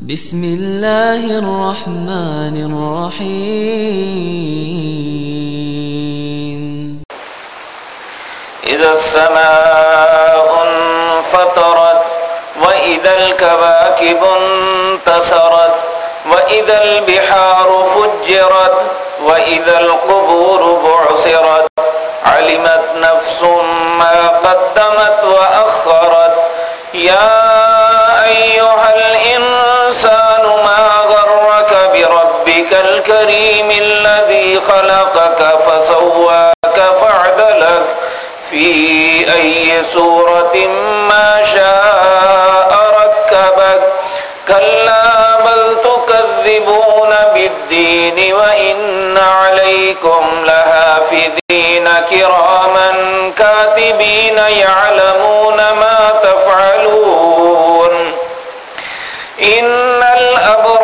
بسم الله الرحمن الرحيم إذا السماء انفطرت وإذا الكواكب انتصرت وإذا البحار فجرت وإذا القبور بعصرت علمت نفس ما قدمت وأخرت. يا خلقك فسواك فعدلك في أي سورة ما شاء ركبك. كلا بل تكذبون بالدين وإن عليكم لهافذين كراما كاتبين يعلمون ما تفعلون. إن الأبرار